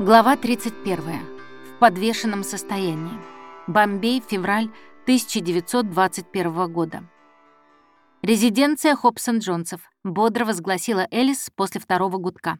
Глава 31. В подвешенном состоянии. Бомбей, февраль 1921 года. Резиденция Хобсон-Джонсов, бодро возгласила Элис после второго гудка.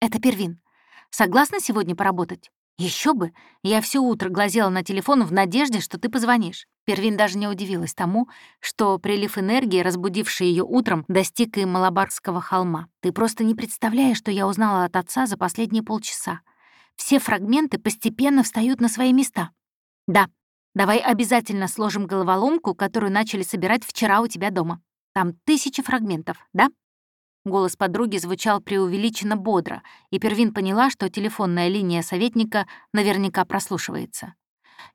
«Это Первин. Согласна сегодня поработать?» Еще бы! Я все утро глазела на телефон в надежде, что ты позвонишь. Первин даже не удивилась тому, что прилив энергии, разбудивший ее утром, достиг и Малабарского холма. Ты просто не представляешь, что я узнала от отца за последние полчаса. Все фрагменты постепенно встают на свои места. Да, давай обязательно сложим головоломку, которую начали собирать вчера у тебя дома. Там тысячи фрагментов, да? Голос подруги звучал преувеличенно бодро, и Первин поняла, что телефонная линия советника наверняка прослушивается.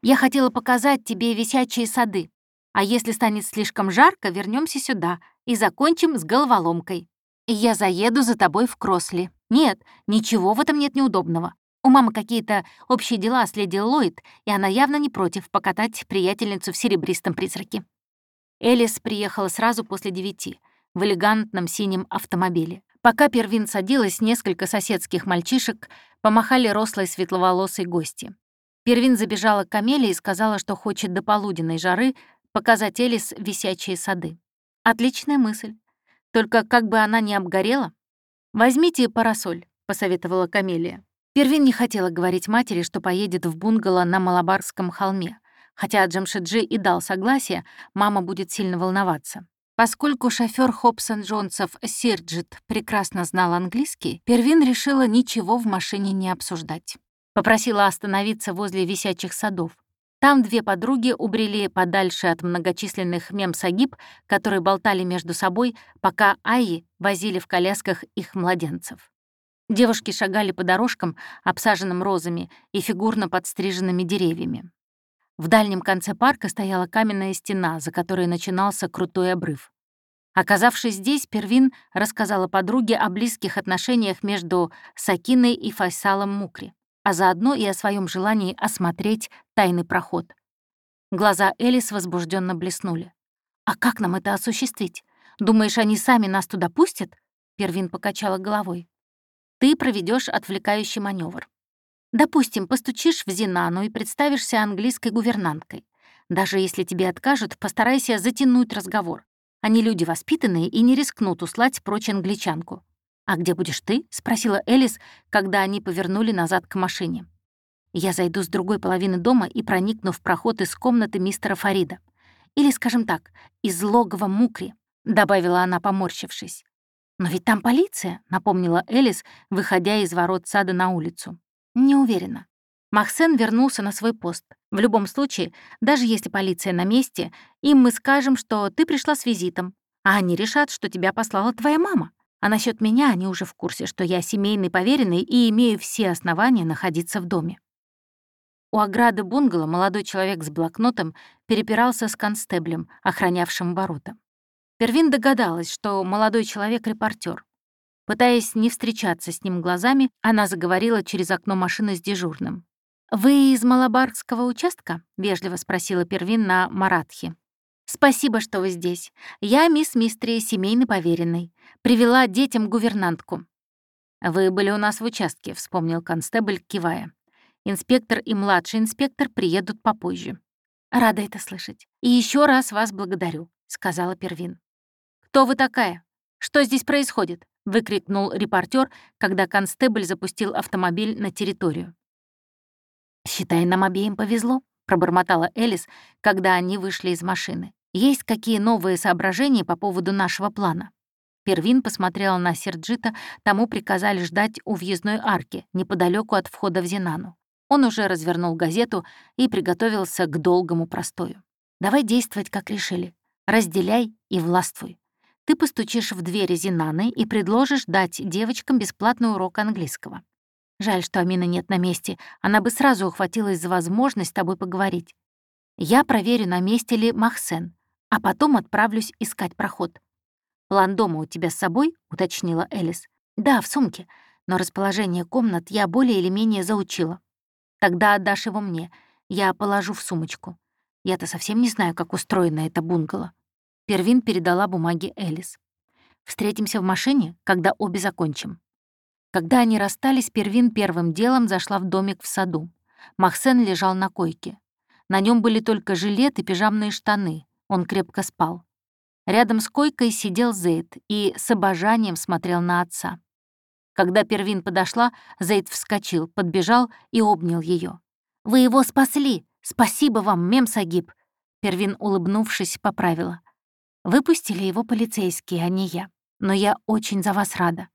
«Я хотела показать тебе висячие сады, а если станет слишком жарко, вернемся сюда и закончим с головоломкой. Я заеду за тобой в Кросли. Нет, ничего в этом нет неудобного. У мамы какие-то общие дела с леди Ллойд, и она явно не против покатать приятельницу в серебристом призраке». Элис приехала сразу после девяти — в элегантном синем автомобиле. Пока Первин садилась, несколько соседских мальчишек помахали рослой светловолосой гости. Первин забежала к Амелии и сказала, что хочет до полуденной жары показать Элис висячие сады. Отличная мысль. Только как бы она не обгорела. «Возьмите парасоль», — посоветовала Камелия. Первин не хотела говорить матери, что поедет в бунгало на Малабарском холме. Хотя Джамшиджи и дал согласие, мама будет сильно волноваться. Поскольку шофёр Хобсон-Джонсов Сирджит прекрасно знал английский, Первин решила ничего в машине не обсуждать. Попросила остановиться возле висячих садов. Там две подруги убрели подальше от многочисленных мемсагиб, которые болтали между собой, пока Аи возили в колясках их младенцев. Девушки шагали по дорожкам, обсаженным розами и фигурно подстриженными деревьями. В дальнем конце парка стояла каменная стена, за которой начинался крутой обрыв. Оказавшись здесь, Первин рассказала подруге о близких отношениях между Сакиной и Файсалом Мукри, а заодно и о своем желании осмотреть тайный проход. Глаза Элис возбужденно блеснули. «А как нам это осуществить? Думаешь, они сами нас туда пустят?» Первин покачала головой. «Ты проведешь отвлекающий маневр. Допустим, постучишь в Зинану и представишься английской гувернанткой. Даже если тебе откажут, постарайся затянуть разговор. Они люди воспитанные и не рискнут услать прочь англичанку. «А где будешь ты?» — спросила Элис, когда они повернули назад к машине. «Я зайду с другой половины дома и проникну в проход из комнаты мистера Фарида. Или, скажем так, из логова Мукри», — добавила она, поморщившись. «Но ведь там полиция», — напомнила Элис, выходя из ворот сада на улицу. Не уверена. Махсен вернулся на свой пост. В любом случае, даже если полиция на месте, им мы скажем, что ты пришла с визитом, а они решат, что тебя послала твоя мама. А насчет меня они уже в курсе, что я семейный поверенный и имею все основания находиться в доме. У ограды бунгало молодой человек с блокнотом перепирался с констеблем, охранявшим ворота. Первин догадалась, что молодой человек — репортер. Пытаясь не встречаться с ним глазами, она заговорила через окно машины с дежурным. «Вы из Малабарского участка?» — вежливо спросила Первин на Маратхе. «Спасибо, что вы здесь. Я мисс Мистри, семейный поверенный. Привела детям гувернантку». «Вы были у нас в участке», — вспомнил констебль, кивая. «Инспектор и младший инспектор приедут попозже». «Рада это слышать. И еще раз вас благодарю», — сказала Первин. «Кто вы такая? Что здесь происходит?» — выкрикнул репортер, когда констебль запустил автомобиль на территорию. «Считай, нам обеим повезло», — пробормотала Элис, когда они вышли из машины. «Есть какие новые соображения по поводу нашего плана?» Первин посмотрел на Серджита, тому приказали ждать у въездной арки, неподалеку от входа в Зинану. Он уже развернул газету и приготовился к долгому простою. «Давай действовать, как решили. Разделяй и властвуй. Ты постучишь в двери Зинаны и предложишь дать девочкам бесплатный урок английского. Жаль, что Амина нет на месте, она бы сразу ухватилась за возможность с тобой поговорить. Я проверю, на месте ли Махсен, а потом отправлюсь искать проход. «План дома у тебя с собой?» — уточнила Элис. «Да, в сумке, но расположение комнат я более или менее заучила. Тогда отдашь его мне, я положу в сумочку. Я-то совсем не знаю, как устроено это бунгало». Первин передала бумаги Элис. «Встретимся в машине, когда обе закончим». Когда они расстались, Первин первым делом зашла в домик в саду. Махсен лежал на койке. На нем были только жилет и пижамные штаны. Он крепко спал. Рядом с койкой сидел Зейд и с обожанием смотрел на отца. Когда Первин подошла, Зейд вскочил, подбежал и обнял ее. «Вы его спасли! Спасибо вам, Мемсагиб!» Первин, улыбнувшись, поправила. «Выпустили его полицейские, а не я. Но я очень за вас рада».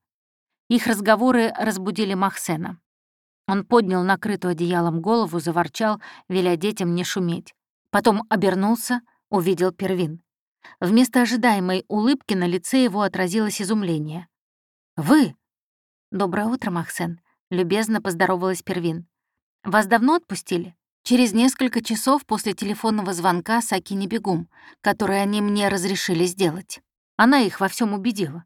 Их разговоры разбудили Махсена. Он поднял накрытую одеялом голову, заворчал, веля детям не шуметь. Потом обернулся, увидел Первин. Вместо ожидаемой улыбки на лице его отразилось изумление. «Вы?» «Доброе утро, Махсен», — любезно поздоровалась Первин. «Вас давно отпустили?» Через несколько часов после телефонного звонка Сакине Бегум, который они мне разрешили сделать. Она их во всем убедила.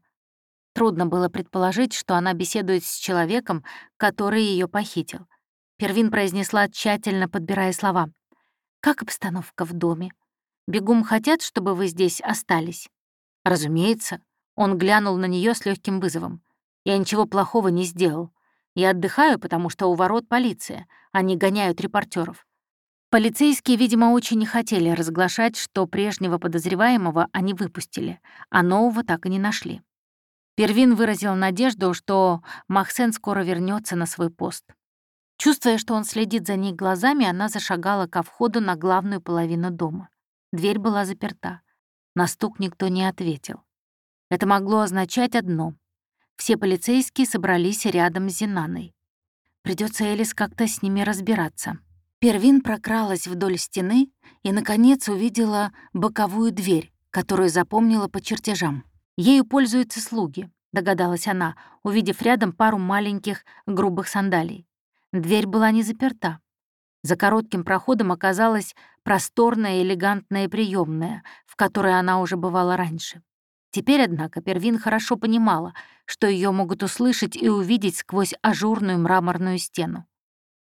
Трудно было предположить, что она беседует с человеком, который ее похитил. Первин произнесла, тщательно подбирая слова. «Как обстановка в доме? Бегум хотят, чтобы вы здесь остались?» «Разумеется». Он глянул на нее с легким вызовом. «Я ничего плохого не сделал. Я отдыхаю, потому что у ворот полиция. Они гоняют репортеров. Полицейские, видимо, очень не хотели разглашать, что прежнего подозреваемого они выпустили, а нового так и не нашли. Первин выразил надежду, что Махсен скоро вернется на свой пост. Чувствуя, что он следит за ней глазами, она зашагала ко входу на главную половину дома. Дверь была заперта. На стук никто не ответил. Это могло означать одно. Все полицейские собрались рядом с Зинаной. Придется Элис как-то с ними разбираться. Первин прокралась вдоль стены и, наконец, увидела боковую дверь, которую запомнила по чертежам. Ею пользуются слуги, догадалась она, увидев рядом пару маленьких грубых сандалий. Дверь была не заперта. За коротким проходом оказалась просторная элегантная приемная, в которой она уже бывала раньше. Теперь, однако, Первин хорошо понимала, что ее могут услышать и увидеть сквозь ажурную мраморную стену.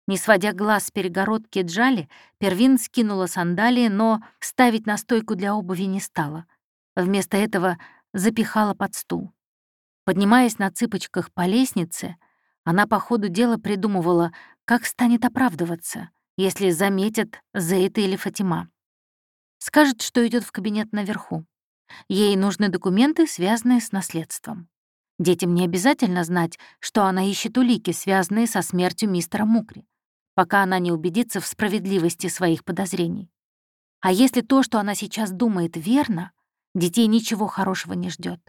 Не сводя глаз с перегородки Джали, Первин скинула сандалии, но ставить на стойку для обуви не стала. Вместо этого запихала под стул. Поднимаясь на цыпочках по лестнице, она по ходу дела придумывала, как станет оправдываться, если заметят Зейта или Фатима. Скажет, что идет в кабинет наверху. Ей нужны документы, связанные с наследством. Детям не обязательно знать, что она ищет улики, связанные со смертью мистера Мукри пока она не убедится в справедливости своих подозрений. А если то, что она сейчас думает, верно, детей ничего хорошего не ждет.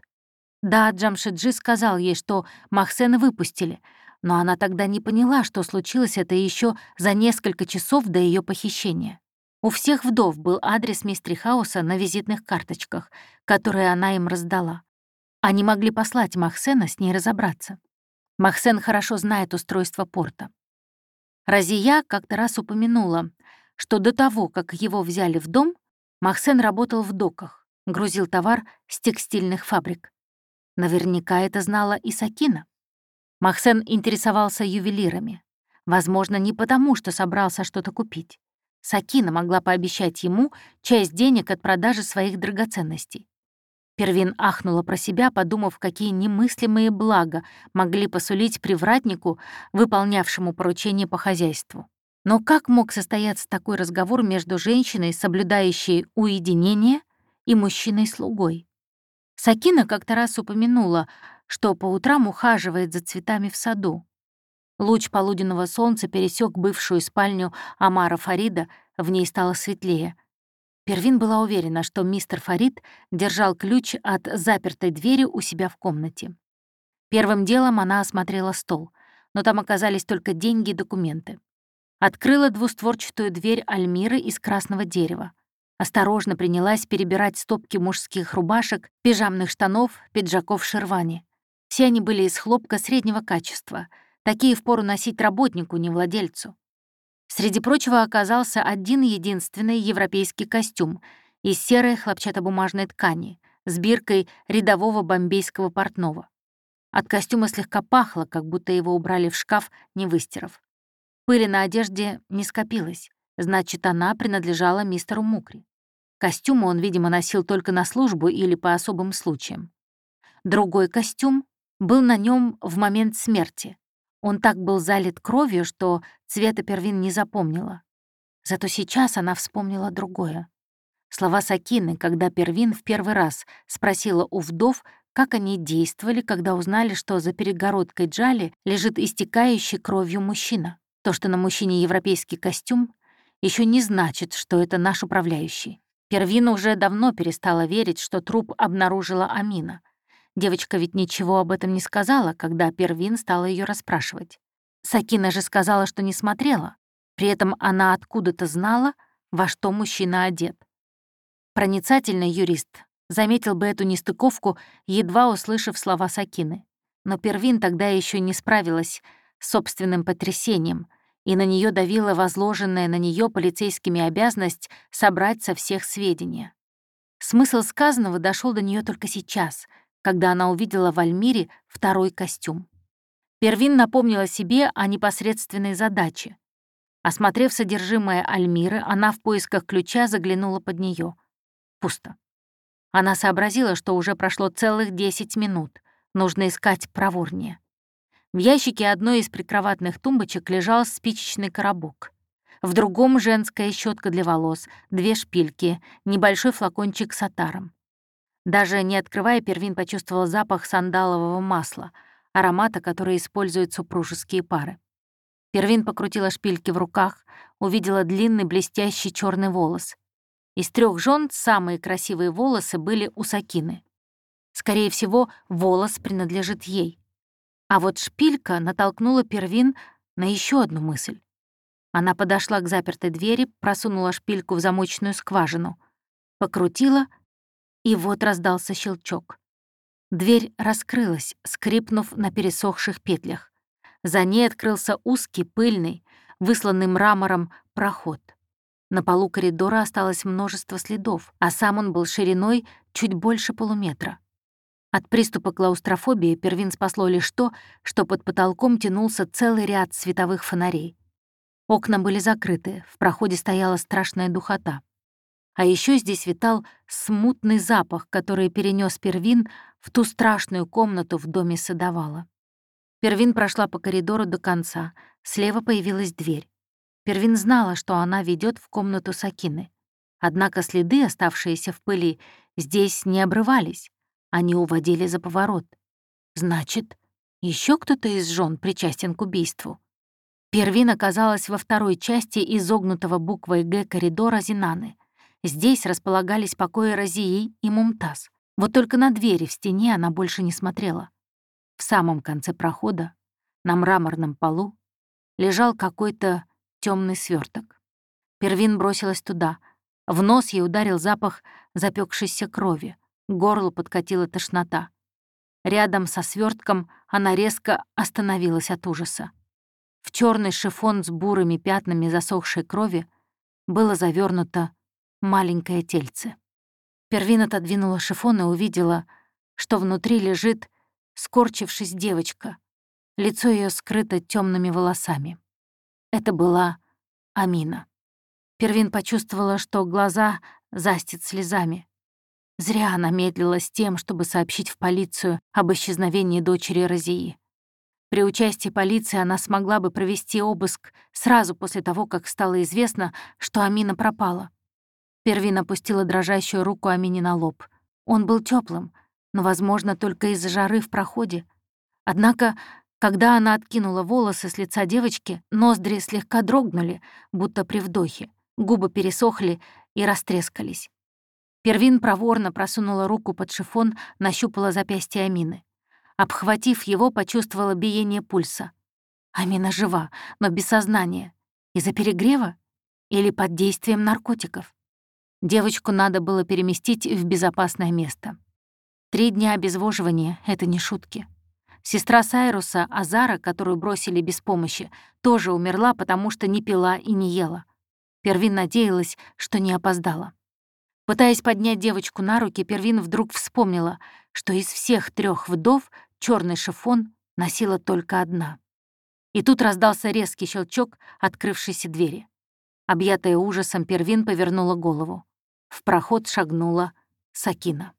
Да, Джамшиджи сказал ей, что Махсена выпустили, но она тогда не поняла, что случилось это еще за несколько часов до ее похищения. У всех вдов был адрес мистери Хауса на визитных карточках, которые она им раздала. Они могли послать Махсена с ней разобраться. Махсен хорошо знает устройство порта. Разия как-то раз упомянула, что до того, как его взяли в дом, Махсен работал в доках, грузил товар с текстильных фабрик. Наверняка это знала и Сакина. Махсен интересовался ювелирами. Возможно, не потому, что собрался что-то купить. Сакина могла пообещать ему часть денег от продажи своих драгоценностей. Первин ахнула про себя, подумав, какие немыслимые блага могли посулить привратнику, выполнявшему поручение по хозяйству. Но как мог состояться такой разговор между женщиной, соблюдающей уединение, и мужчиной-слугой? Сакина как-то раз упомянула, что по утрам ухаживает за цветами в саду. Луч полуденного солнца пересек бывшую спальню Амара Фарида, в ней стало светлее — Первин была уверена, что мистер Фарид держал ключ от запертой двери у себя в комнате. Первым делом она осмотрела стол, но там оказались только деньги и документы. Открыла двустворчатую дверь Альмиры из красного дерева. Осторожно принялась перебирать стопки мужских рубашек, пижамных штанов, пиджаков шервани. Все они были из хлопка среднего качества. Такие впору носить работнику, не владельцу. Среди прочего оказался один единственный европейский костюм из серой хлопчатобумажной ткани с биркой рядового бомбейского портного. От костюма слегка пахло, как будто его убрали в шкаф, не выстирав. Пыли на одежде не скопилось, значит, она принадлежала мистеру Мукри. Костюм он, видимо, носил только на службу или по особым случаям. Другой костюм был на нем в момент смерти. Он так был залит кровью, что цвета Первин не запомнила. Зато сейчас она вспомнила другое. Слова Сакины, когда Первин в первый раз спросила у вдов, как они действовали, когда узнали, что за перегородкой Джали лежит истекающий кровью мужчина. То, что на мужчине европейский костюм, еще не значит, что это наш управляющий. Первина уже давно перестала верить, что труп обнаружила Амина. Девочка ведь ничего об этом не сказала, когда Первин стала ее расспрашивать. Сакина же сказала, что не смотрела. При этом она откуда-то знала, во что мужчина одет. Проницательный юрист заметил бы эту нестыковку, едва услышав слова Сакины. Но Первин тогда еще не справилась с собственным потрясением, и на нее давила возложенная на нее полицейскими обязанность собрать со всех сведения. Смысл сказанного дошел до нее только сейчас, когда она увидела в Альмире второй костюм. Первин напомнила себе о непосредственной задаче. Осмотрев содержимое Альмиры, она в поисках ключа заглянула под нее. Пусто. Она сообразила, что уже прошло целых 10 минут. Нужно искать проворнее. В ящике одной из прикроватных тумбочек лежал спичечный коробок. В другом — женская щетка для волос, две шпильки, небольшой флакончик с атаром. Даже не открывая, Первин почувствовал запах сандалового масла, аромата, который используют супружеские пары. Первин покрутила шпильки в руках, увидела длинный блестящий черный волос. Из трех жен самые красивые волосы были у Сакины. Скорее всего, волос принадлежит ей. А вот шпилька натолкнула Первин на еще одну мысль. Она подошла к запертой двери, просунула шпильку в замочную скважину, покрутила, и вот раздался щелчок. Дверь раскрылась, скрипнув на пересохших петлях. За ней открылся узкий, пыльный, высланный мрамором проход. На полу коридора осталось множество следов, а сам он был шириной чуть больше полуметра. От приступа клаустрофобии Первин спасло лишь то, что под потолком тянулся целый ряд световых фонарей. Окна были закрыты, в проходе стояла страшная духота. А еще здесь витал смутный запах, который перенес Первин в ту страшную комнату в доме садовала. Первин прошла по коридору до конца, слева появилась дверь. Первин знала, что она ведет в комнату Сакины. Однако следы, оставшиеся в пыли, здесь не обрывались. Они уводили за поворот. Значит, еще кто-то из жен причастен к убийству. Первин оказалась во второй части изогнутого буквой «Г» коридора Зинаны. Здесь располагались покои Розии и Мумтаз. Вот только на двери в стене она больше не смотрела. В самом конце прохода, на мраморном полу, лежал какой-то темный сверток. Первин бросилась туда. В нос ей ударил запах запекшейся крови. Горло подкатила тошнота. Рядом со свертком она резко остановилась от ужаса. В черный шифон с бурыми пятнами засохшей крови было завернуто маленькое тельце. Первин отодвинула шифон и увидела, что внутри лежит, скорчившись девочка. Лицо ее скрыто темными волосами. Это была Амина. Первин почувствовала, что глаза застит слезами. Зря она медлила с тем, чтобы сообщить в полицию об исчезновении дочери Розии. При участии полиции она смогла бы провести обыск сразу после того, как стало известно, что Амина пропала. Первин опустила дрожащую руку Амине на лоб. Он был теплым, но, возможно, только из-за жары в проходе. Однако, когда она откинула волосы с лица девочки, ноздри слегка дрогнули, будто при вдохе, губы пересохли и растрескались. Первин проворно просунула руку под шифон, нащупала запястье Амины. Обхватив его, почувствовала биение пульса. Амина жива, но без сознания. Из-за перегрева? Или под действием наркотиков? Девочку надо было переместить в безопасное место. Три дня обезвоживания — это не шутки. Сестра Сайруса, Азара, которую бросили без помощи, тоже умерла, потому что не пила и не ела. Первин надеялась, что не опоздала. Пытаясь поднять девочку на руки, Первин вдруг вспомнила, что из всех трех вдов черный шифон носила только одна. И тут раздался резкий щелчок открывшейся двери. Объятая ужасом, Первин повернула голову. В проход шагнула Сакина.